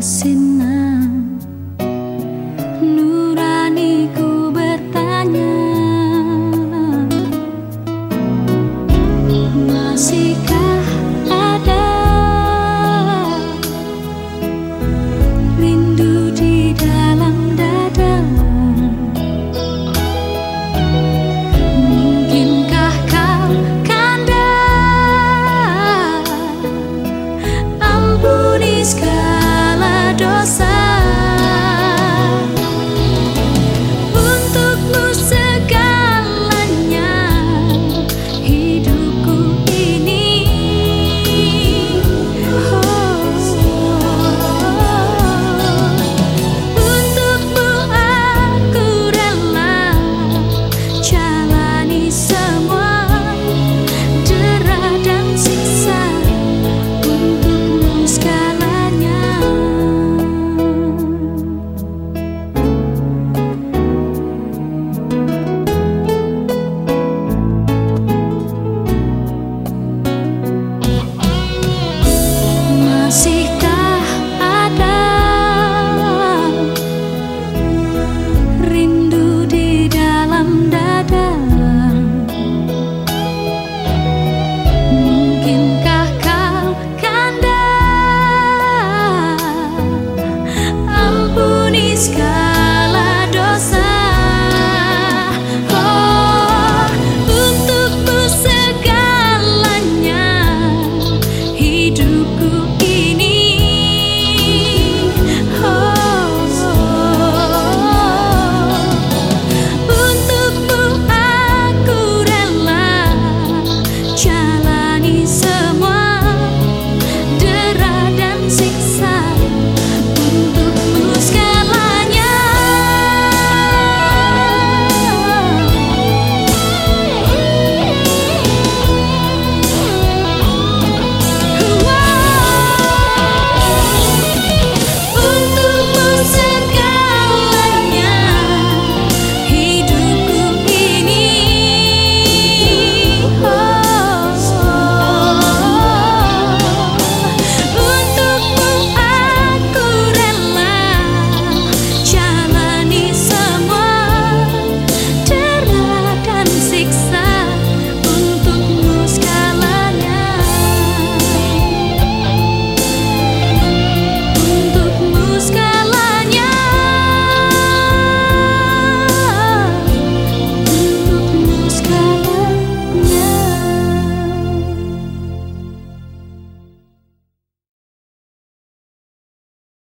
xin